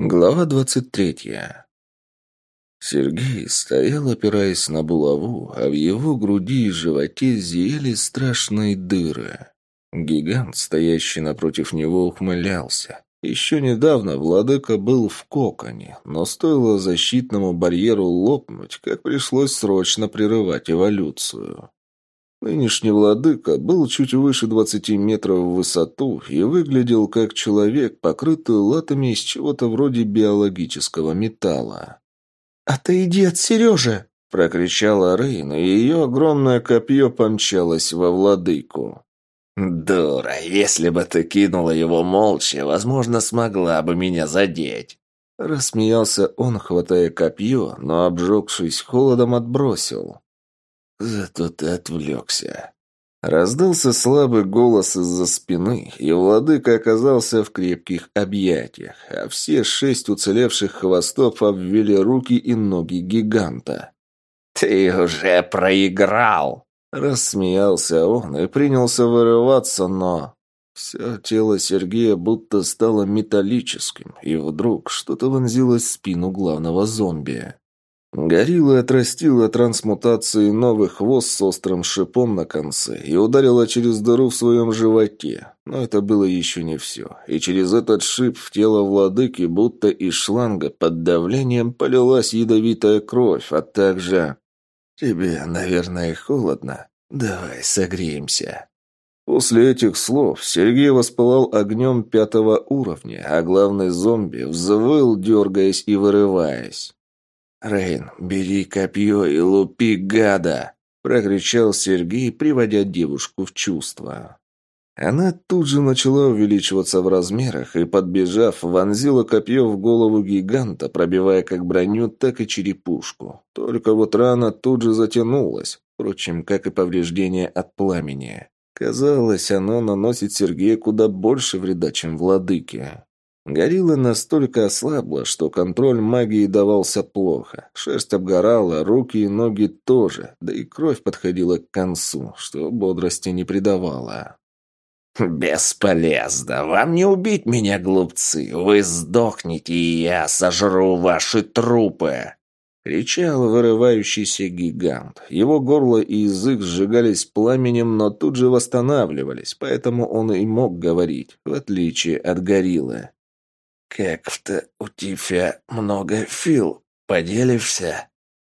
Глава двадцать третья. Сергей стоял, опираясь на булаву, а в его груди и животе зияли страшные дыры. Гигант, стоящий напротив него, ухмылялся. Еще недавно владыка был в коконе, но стоило защитному барьеру лопнуть, как пришлось срочно прерывать эволюцию. Нынешний владыка был чуть выше двадцати метров в высоту и выглядел как человек, покрытый латами из чего-то вроде биологического металла. «Отойди от Сережи!» – прокричала Рейн, и ее огромное копье помчалось во владыку. «Дура, если бы ты кинула его молча, возможно, смогла бы меня задеть!» Рассмеялся он, хватая копье, но, обжегшись холодом, отбросил. Зато ты отвлекся. Раздался слабый голос из-за спины, и владыка оказался в крепких объятиях, а все шесть уцелевших хвостов обвели руки и ноги гиганта. «Ты уже проиграл!» Рассмеялся он и принялся вырываться, но... Все тело Сергея будто стало металлическим, и вдруг что-то вонзилось в спину главного зомби. Горилла отрастила трансмутации новый хвост с острым шипом на конце и ударила через дыру в своем животе. Но это было еще не все. И через этот шип в тело владыки, будто из шланга, под давлением полилась ядовитая кровь, а также... «Тебе, наверное, холодно. Давай согреемся». После этих слов Сергей воспылал огнем пятого уровня, а главный зомби взвыл, дергаясь и вырываясь. «Рейн, бери копье и лупи гада!» – прокричал Сергей, приводя девушку в чувство. Она тут же начала увеличиваться в размерах и, подбежав, вонзила копье в голову гиганта, пробивая как броню, так и черепушку. Только вот рана тут же затянулась, впрочем, как и повреждение от пламени. Казалось, оно наносит Сергею куда больше вреда, чем владыке. Горилла настолько ослабла, что контроль магии давался плохо. Шерсть обгорала, руки и ноги тоже, да и кровь подходила к концу, что бодрости не придавало. «Бесполезно. Вам не убить меня, глупцы. Вы сдохнете, и я сожру ваши трупы!» Кричал вырывающийся гигант. Его горло и язык сжигались пламенем, но тут же восстанавливались, поэтому он и мог говорить, в отличие от гориллы. «Как-то у тебя много фил. Поделишься?»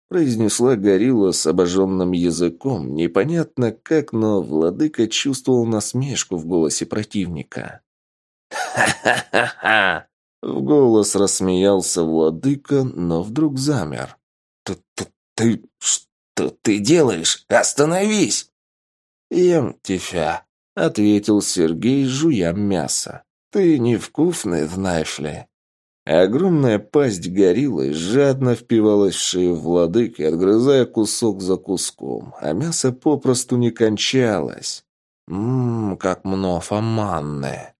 произнесла горилла с обожженным языком, непонятно как, но владыка чувствовал насмешку в голосе противника. «Ха-ха-ха-ха!» В голос рассмеялся владыка, но вдруг замер. «Ты, ты, что ты делаешь? Остановись!» «Ем тебя», — ответил Сергей, жуя мясо. «Ты невкусный, знаешь ли». Огромная пасть гориллы жадно впивалась в шею владыки, отгрызая кусок за куском, а мясо попросту не кончалось. Ммм, как много манны.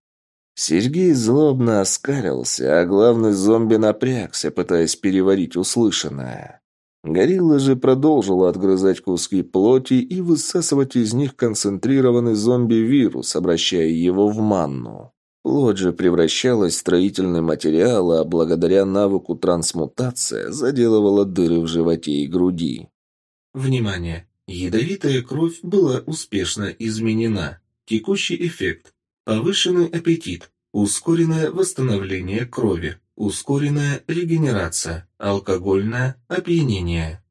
Сергей злобно оскалился, а главный зомби напрягся, пытаясь переварить услышанное. Горилла же продолжила отгрызать куски плоти и высасывать из них концентрированный зомби-вирус, обращая его в манну. Же превращалась в строительный материал, а благодаря навыку трансмутация заделывала дыры в животе и груди. Внимание! Ядовитая кровь была успешно изменена. Текущий эффект. Повышенный аппетит. Ускоренное восстановление крови. Ускоренная регенерация. Алкогольное опьянение.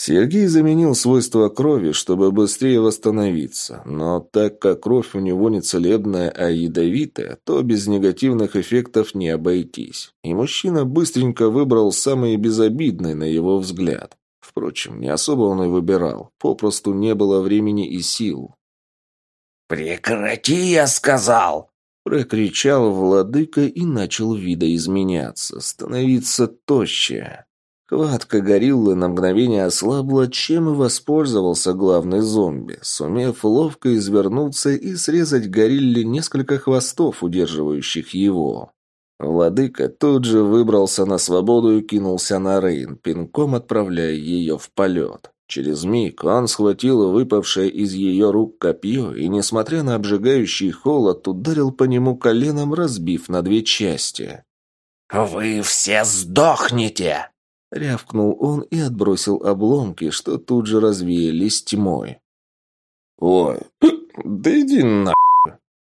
Сергей заменил свойства крови, чтобы быстрее восстановиться, но так как кровь у него не целебная, а ядовитая, то без негативных эффектов не обойтись. И мужчина быстренько выбрал самый безобидный на его взгляд. Впрочем, не особо он и выбирал, попросту не было времени и сил. «Прекрати, я сказал!» Прокричал владыка и начал видоизменяться, становиться тоще. Хватка гориллы на мгновение ослабла, чем и воспользовался главный зомби, сумев ловко извернуться и срезать горилле несколько хвостов, удерживающих его. Владыка тут же выбрался на свободу и кинулся на Рейн, пинком отправляя ее в полет. Через миг он схватил выпавшее из ее рук копье и, несмотря на обжигающий холод, ударил по нему коленом, разбив на две части. «Вы все сдохнете!» Рявкнул он и отбросил обломки, что тут же развеялись тьмой. «Ой, да иди на...»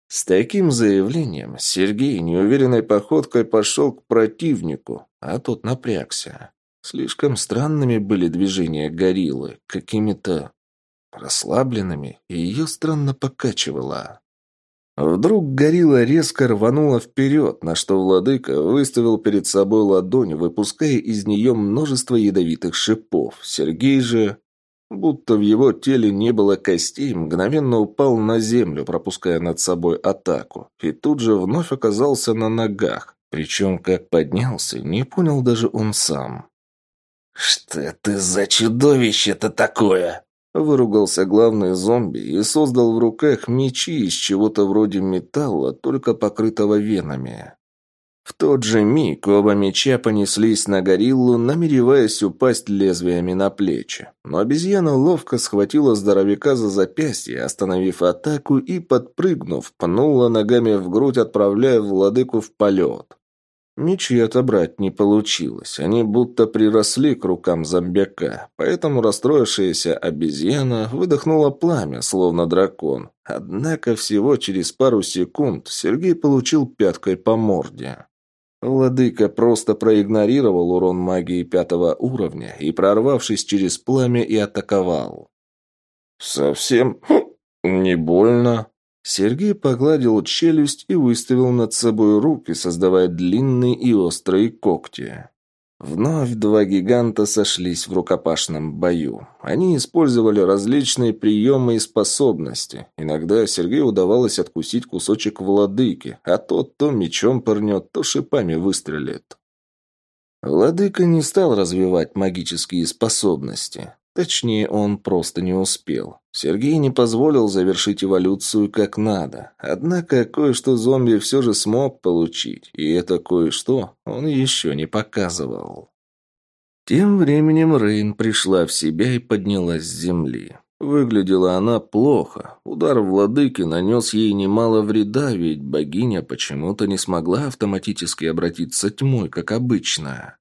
С таким заявлением Сергей неуверенной походкой пошел к противнику, а тот напрягся. Слишком странными были движения гориллы, какими-то расслабленными, и ее странно покачивало. Вдруг горилла резко рванула вперед, на что владыка выставил перед собой ладонь, выпуская из нее множество ядовитых шипов. Сергей же, будто в его теле не было костей, мгновенно упал на землю, пропуская над собой атаку, и тут же вновь оказался на ногах. Причем, как поднялся, не понял даже он сам. «Что это за чудовище-то такое?» Выругался главный зомби и создал в руках мечи из чего-то вроде металла, только покрытого венами. В тот же миг оба меча понеслись на гориллу, намереваясь упасть лезвиями на плечи. Но обезьяна ловко схватила здоровяка за запястье, остановив атаку и, подпрыгнув, пнула ногами в грудь, отправляя владыку в полет. Мечи отобрать не получилось, они будто приросли к рукам зомбяка, поэтому расстроившаяся обезьяна выдохнула пламя, словно дракон. Однако всего через пару секунд Сергей получил пяткой по морде. Владыка просто проигнорировал урон магии пятого уровня и, прорвавшись через пламя, и атаковал. «Совсем не больно», Сергей погладил челюсть и выставил над собой руки, создавая длинные и острые когти. Вновь два гиганта сошлись в рукопашном бою. Они использовали различные приемы и способности. Иногда Сергею удавалось откусить кусочек владыки, а тот то мечом пырнет, то шипами выстрелит. Владыка не стал развивать магические способности. Точнее, он просто не успел. Сергей не позволил завершить эволюцию как надо. Однако кое-что зомби все же смог получить, и это кое-что он еще не показывал. Тем временем Рейн пришла в себя и поднялась с земли. Выглядела она плохо. Удар владыки нанес ей немало вреда, ведь богиня почему-то не смогла автоматически обратиться тьмой, как обычно.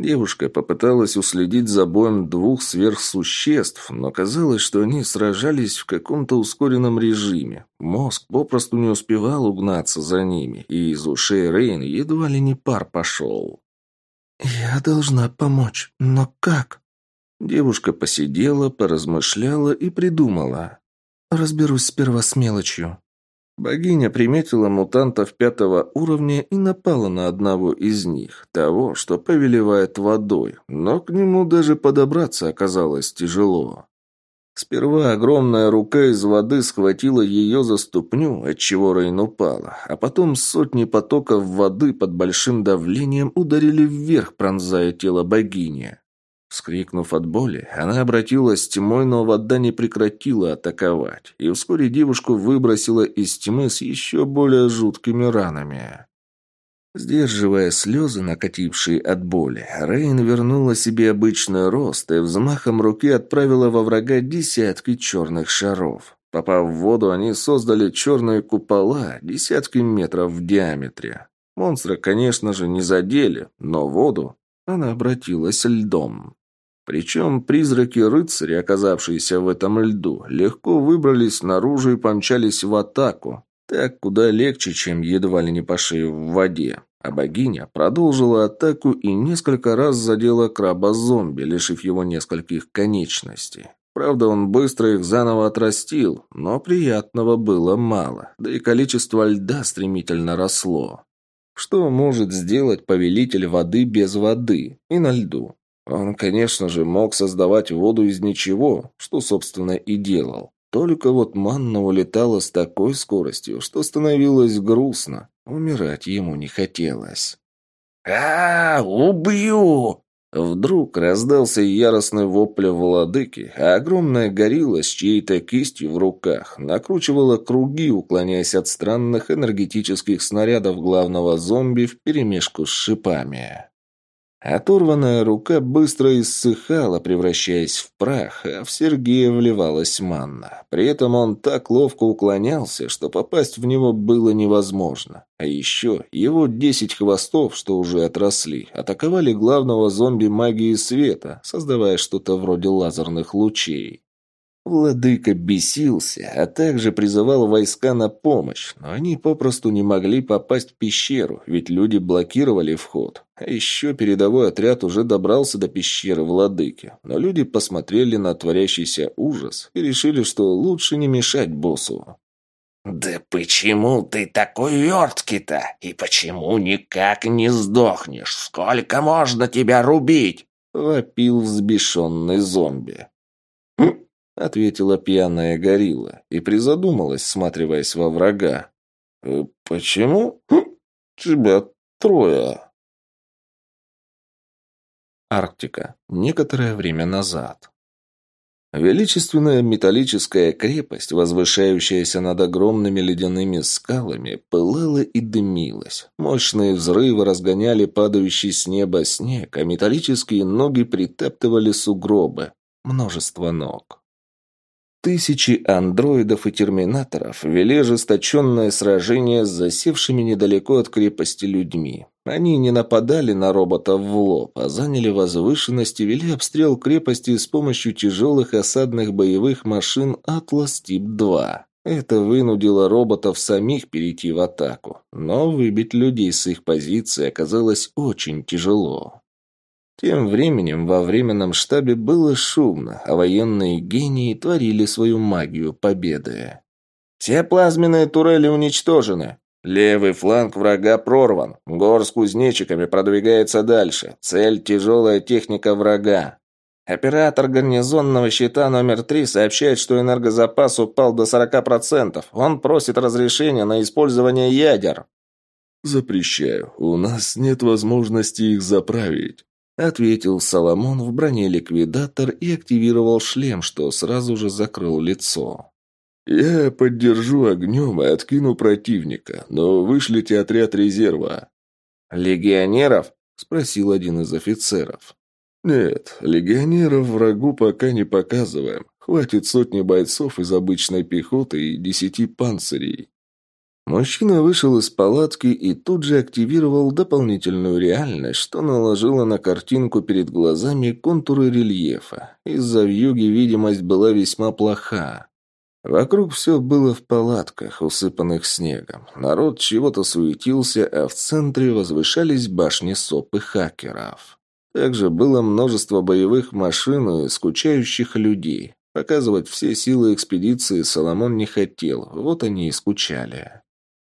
Девушка попыталась уследить за боем двух сверхсуществ, но казалось, что они сражались в каком-то ускоренном режиме. Мозг попросту не успевал угнаться за ними, и из ушей Рейн едва ли не пар пошел. «Я должна помочь, но как?» Девушка посидела, поразмышляла и придумала. «Разберусь сперва с мелочью. Богиня приметила мутантов пятого уровня и напала на одного из них, того, что повелевает водой, но к нему даже подобраться оказалось тяжело. Сперва огромная рука из воды схватила ее за ступню, отчего Рейн упала, а потом сотни потоков воды под большим давлением ударили вверх, пронзая тело богини. Вскрикнув от боли, она обратилась тьмой, но вода не прекратила атаковать, и вскоре девушку выбросила из тьмы с еще более жуткими ранами. Сдерживая слезы, накатившие от боли, Рейн вернула себе обычный рост и взмахом руки отправила во врага десятки черных шаров. Попав в воду, они создали черные купола, десятки метров в диаметре. Монстра, конечно же, не задели, но воду она обратилась льдом. Причем призраки-рыцари, оказавшиеся в этом льду, легко выбрались наружу и помчались в атаку. Так куда легче, чем едва ли не по шее в воде. А богиня продолжила атаку и несколько раз задела краба-зомби, лишив его нескольких конечностей. Правда, он быстро их заново отрастил, но приятного было мало, да и количество льда стремительно росло. Что может сделать повелитель воды без воды и на льду? Он, конечно же, мог создавать воду из ничего, что, собственно, и делал. Только вот манна улетала с такой скоростью, что становилось грустно. Умирать ему не хотелось. а, убью!» Вдруг раздался яростный вопль владыки, а огромная горилла с чьей-то кистью в руках накручивала круги, уклоняясь от странных энергетических снарядов главного зомби вперемешку с шипами. Оторванная рука быстро иссыхала, превращаясь в прах, а в Сергея вливалась манна. При этом он так ловко уклонялся, что попасть в него было невозможно. А еще его десять хвостов, что уже отросли, атаковали главного зомби магии света, создавая что-то вроде лазерных лучей. Владыка бесился, а также призывал войска на помощь, но они попросту не могли попасть в пещеру, ведь люди блокировали вход. А еще передовой отряд уже добрался до пещеры Владыки, но люди посмотрели на творящийся ужас и решили, что лучше не мешать боссу. «Да почему ты такой верткий-то? И почему никак не сдохнешь? Сколько можно тебя рубить?» — вопил взбешенный зомби. «Хм, ответила пьяная горилла и призадумалась, всматриваясь во врага. «Э, «Почему? Тебя трое». Арктика. Некоторое время назад. Величественная металлическая крепость, возвышающаяся над огромными ледяными скалами, пылала и дымилась. Мощные взрывы разгоняли падающий с неба снег, а металлические ноги притаптывали сугробы. Множество ног. Тысячи андроидов и терминаторов вели ожесточенное сражение с засевшими недалеко от крепости людьми. Они не нападали на роботов в лоб, а заняли возвышенность и вели обстрел крепости с помощью тяжелых осадных боевых машин «Атлас Тип-2». Это вынудило роботов самих перейти в атаку, но выбить людей с их позиции оказалось очень тяжело. Тем временем во временном штабе было шумно, а военные гении творили свою магию победы. «Все плазменные турели уничтожены. Левый фланг врага прорван. Гор с кузнечиками продвигается дальше. Цель – тяжелая техника врага. Оператор гарнизонного щита номер три сообщает, что энергозапас упал до 40%. Он просит разрешения на использование ядер». «Запрещаю. У нас нет возможности их заправить» ответил Соломон в броне ликвидатор и активировал шлем, что сразу же закрыл лицо. «Я поддержу огнем и откину противника, но вышлите отряд резерва». «Легионеров?» – спросил один из офицеров. «Нет, легионеров врагу пока не показываем. Хватит сотни бойцов из обычной пехоты и десяти панцирей. Мужчина вышел из палатки и тут же активировал дополнительную реальность, что наложило на картинку перед глазами контуры рельефа. Из-за вьюги видимость была весьма плоха. Вокруг все было в палатках, усыпанных снегом. Народ чего-то суетился, а в центре возвышались башни сопы хакеров. Также было множество боевых машин и скучающих людей. Показывать все силы экспедиции Соломон не хотел, вот они и скучали.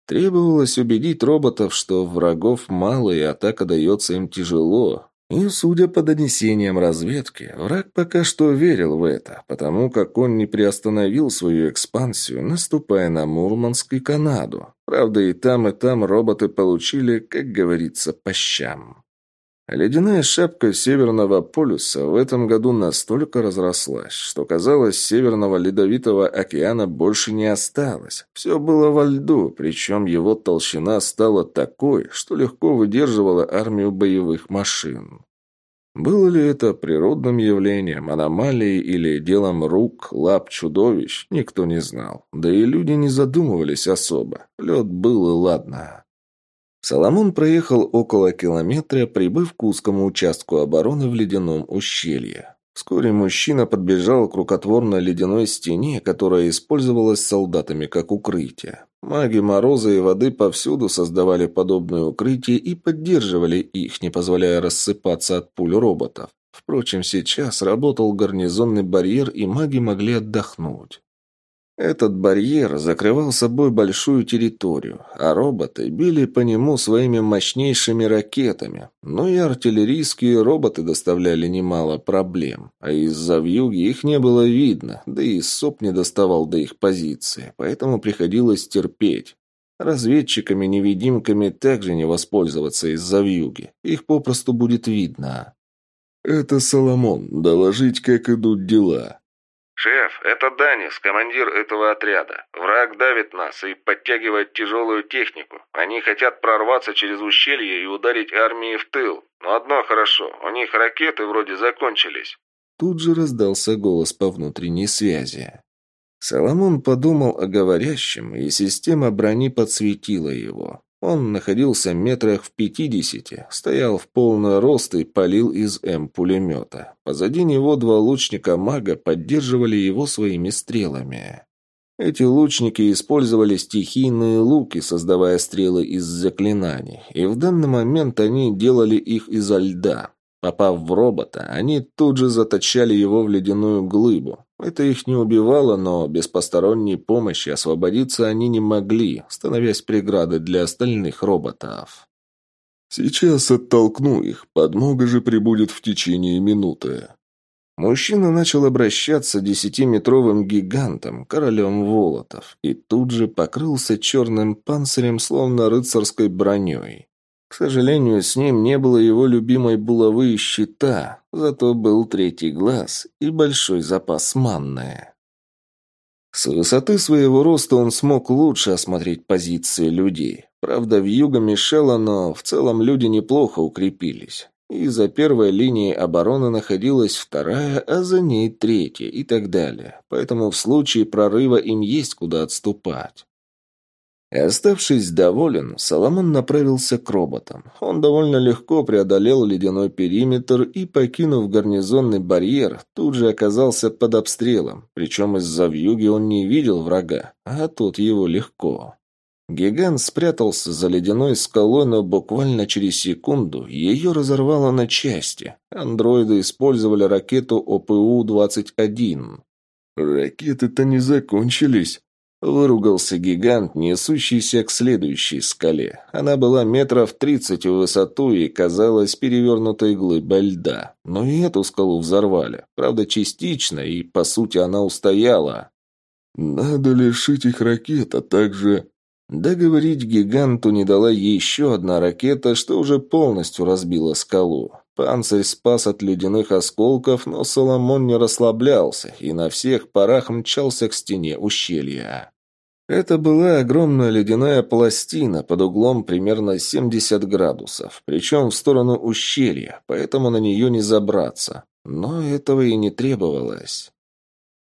Требовалось убедить роботов, что врагов мало и атака дается им тяжело. И, судя по донесениям разведки, враг пока что верил в это, потому как он не приостановил свою экспансию, наступая на Мурманск и Канаду. Правда, и там, и там роботы получили, как говорится, по щам. Ледяная шапка Северного полюса в этом году настолько разрослась, что, казалось, Северного Ледовитого океана больше не осталось. Все было во льду, причем его толщина стала такой, что легко выдерживала армию боевых машин. Было ли это природным явлением, аномалией или делом рук, лап чудовищ, никто не знал. Да и люди не задумывались особо. Лед был и ладно. Соломон проехал около километра, прибыв к узкому участку обороны в ледяном ущелье. Вскоре мужчина подбежал к рукотворной ледяной стене, которая использовалась солдатами как укрытие. Маги мороза и воды повсюду создавали подобные укрытия и поддерживали их, не позволяя рассыпаться от пуль роботов. Впрочем, сейчас работал гарнизонный барьер, и маги могли отдохнуть. Этот барьер закрывал собой большую территорию, а роботы били по нему своими мощнейшими ракетами. Но и артиллерийские роботы доставляли немало проблем, а из-за вьюги их не было видно, да и СОП не доставал до их позиции, поэтому приходилось терпеть. Разведчиками-невидимками также не воспользоваться из-за вьюги, их попросту будет видно. «Это Соломон, доложить, как идут дела», «Шеф, это Данис, командир этого отряда. Враг давит нас и подтягивает тяжелую технику. Они хотят прорваться через ущелье и ударить армии в тыл. Но одно хорошо, у них ракеты вроде закончились». Тут же раздался голос по внутренней связи. Соломон подумал о говорящем, и система брони подсветила его. Он находился метрах в пятидесяти, стоял в полный рост и палил из М-пулемета. Позади него два лучника-мага поддерживали его своими стрелами. Эти лучники использовали стихийные луки, создавая стрелы из заклинаний, и в данный момент они делали их изо льда. Попав в робота, они тут же заточали его в ледяную глыбу. Это их не убивало, но без посторонней помощи освободиться они не могли, становясь преградой для остальных роботов. «Сейчас оттолкну их, подмога же прибудет в течение минуты». Мужчина начал обращаться десятиметровым гигантом, королем Волотов, и тут же покрылся черным панцирем, словно рыцарской броней. К сожалению, с ним не было его любимой булавы и щита, зато был третий глаз и большой запас манны. С высоты своего роста он смог лучше осмотреть позиции людей. Правда, в юго мешало, но в целом люди неплохо укрепились. И за первой линией обороны находилась вторая, а за ней третья и так далее. Поэтому в случае прорыва им есть куда отступать. И оставшись доволен, Соломон направился к роботам. Он довольно легко преодолел ледяной периметр и, покинув гарнизонный барьер, тут же оказался под обстрелом. Причем из-за вьюги он не видел врага, а тот его легко. Гигант спрятался за ледяной скалой, но буквально через секунду ее разорвало на части. Андроиды использовали ракету ОПУ-21. «Ракеты-то не закончились», Выругался гигант, несущийся к следующей скале. Она была метров тридцать в высоту и казалась перевернутой глыбой льда. Но и эту скалу взорвали. Правда, частично, и, по сути, она устояла. «Надо лишить их ракет, а также...» Договорить гиганту не дала еще одна ракета, что уже полностью разбила скалу. Панцирь спас от ледяных осколков, но Соломон не расслаблялся и на всех парах мчался к стене ущелья. Это была огромная ледяная пластина под углом примерно 70 градусов, причем в сторону ущелья, поэтому на нее не забраться. Но этого и не требовалось.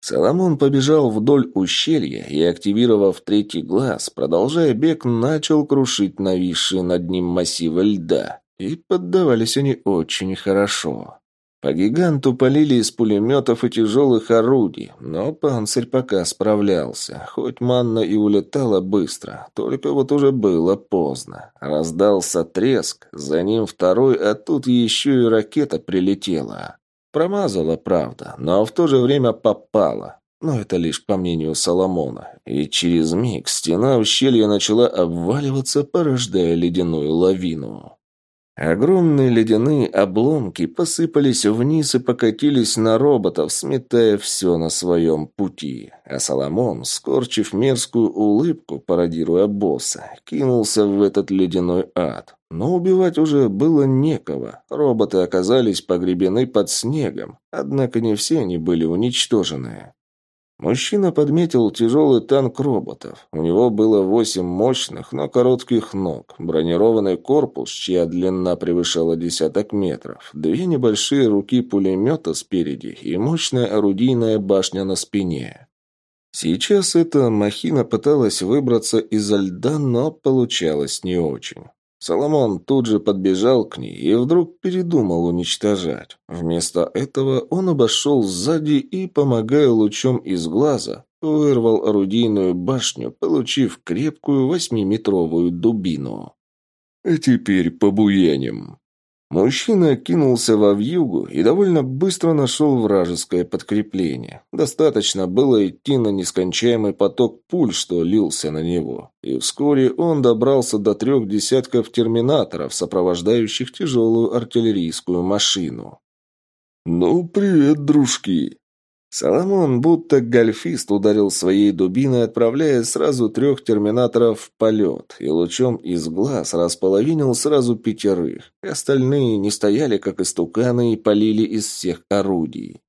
Соломон побежал вдоль ущелья и, активировав третий глаз, продолжая бег, начал крушить нависшие над ним массивы льда. И поддавались они очень хорошо. По гиганту полили из пулеметов и тяжелых орудий, но панцирь пока справлялся, хоть манна и улетала быстро, только вот уже было поздно. Раздался треск, за ним второй, а тут еще и ракета прилетела. Промазала, правда, но в то же время попала. Но это лишь по мнению Соломона. И через миг стена ущелья начала обваливаться, порождая ледяную лавину. Огромные ледяные обломки посыпались вниз и покатились на роботов, сметая все на своем пути. А Соломон, скорчив мерзкую улыбку, пародируя босса, кинулся в этот ледяной ад. Но убивать уже было некого. Роботы оказались погребены под снегом, однако не все они были уничтожены. Мужчина подметил тяжелый танк роботов. У него было восемь мощных, но коротких ног, бронированный корпус, чья длина превышала десяток метров, две небольшие руки пулемета спереди и мощная орудийная башня на спине. Сейчас эта махина пыталась выбраться из-за льда, но получалось не очень. Соломон тут же подбежал к ней и вдруг передумал уничтожать. Вместо этого он обошел сзади и, помогая лучом из глаза, вырвал орудийную башню, получив крепкую восьмиметровую дубину. «А теперь побуяним», Мужчина кинулся во вьюгу и довольно быстро нашел вражеское подкрепление. Достаточно было идти на нескончаемый поток пуль, что лился на него. И вскоре он добрался до трех десятков терминаторов, сопровождающих тяжелую артиллерийскую машину. «Ну, привет, дружки!» Соломон, будто гольфист, ударил своей дубиной, отправляя сразу трех терминаторов в полет, и лучом из глаз располовинил сразу пятерых. Остальные не стояли, как истуканы, и полили из всех орудий.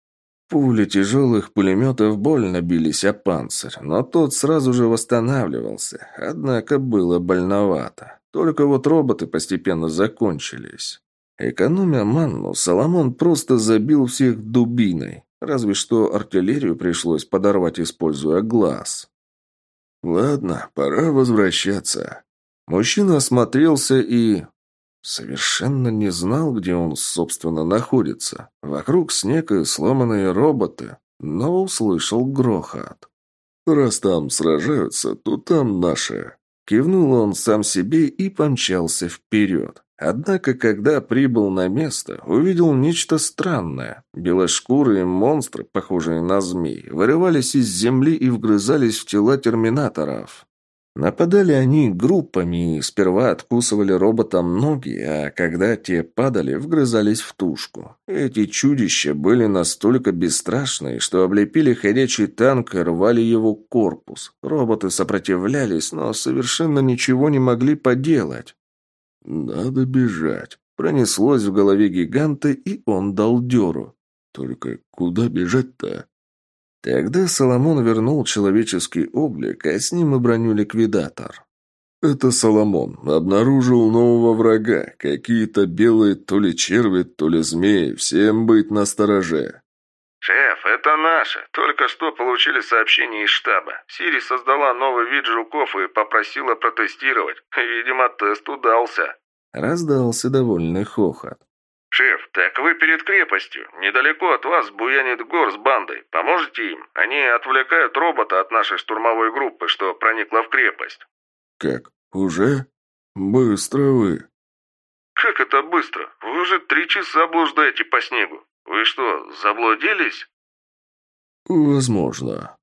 Пули тяжелых пулеметов больно бились о панцирь, но тот сразу же восстанавливался, однако было больновато. Только вот роботы постепенно закончились. Экономя манну, Соломон просто забил всех дубиной, разве что артиллерию пришлось подорвать, используя глаз. «Ладно, пора возвращаться». Мужчина осмотрелся и Совершенно не знал, где он, собственно, находится. Вокруг снег и сломанные роботы, но услышал грохот. «Раз там сражаются, то там наши». Кивнул он сам себе и помчался вперед. Однако, когда прибыл на место, увидел нечто странное. Белошкурые монстры, похожие на змей, вырывались из земли и вгрызались в тела терминаторов. Нападали они группами и сперва откусывали роботам ноги, а когда те падали, вгрызались в тушку. Эти чудища были настолько бесстрашные, что облепили ходячий танк и рвали его корпус. Роботы сопротивлялись, но совершенно ничего не могли поделать. «Надо бежать», — пронеслось в голове гиганта, и он дал дёру. «Только куда бежать-то?» Тогда Соломон вернул человеческий облик, а с ним и броню ликвидатор. «Это Соломон. Обнаружил нового врага. Какие-то белые то ли черви, то ли змеи. Всем быть настороже». «Шеф, это наши. Только что получили сообщение из штаба. Сири создала новый вид жуков и попросила протестировать. Видимо, тест удался». Раздался довольный хохот. «Шеф, так вы перед крепостью. Недалеко от вас буянит гор с бандой. Поможете им? Они отвлекают робота от нашей штурмовой группы, что проникла в крепость». «Как? Уже? Быстро вы». «Как это быстро? Вы уже три часа блуждаете по снегу. Вы что, заблудились?» «Возможно».